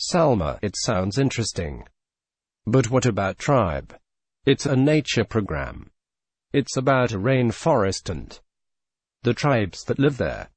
Salma, it sounds interesting. But what about tribe? It's a nature program. It's about a rainforest and the tribes that live there.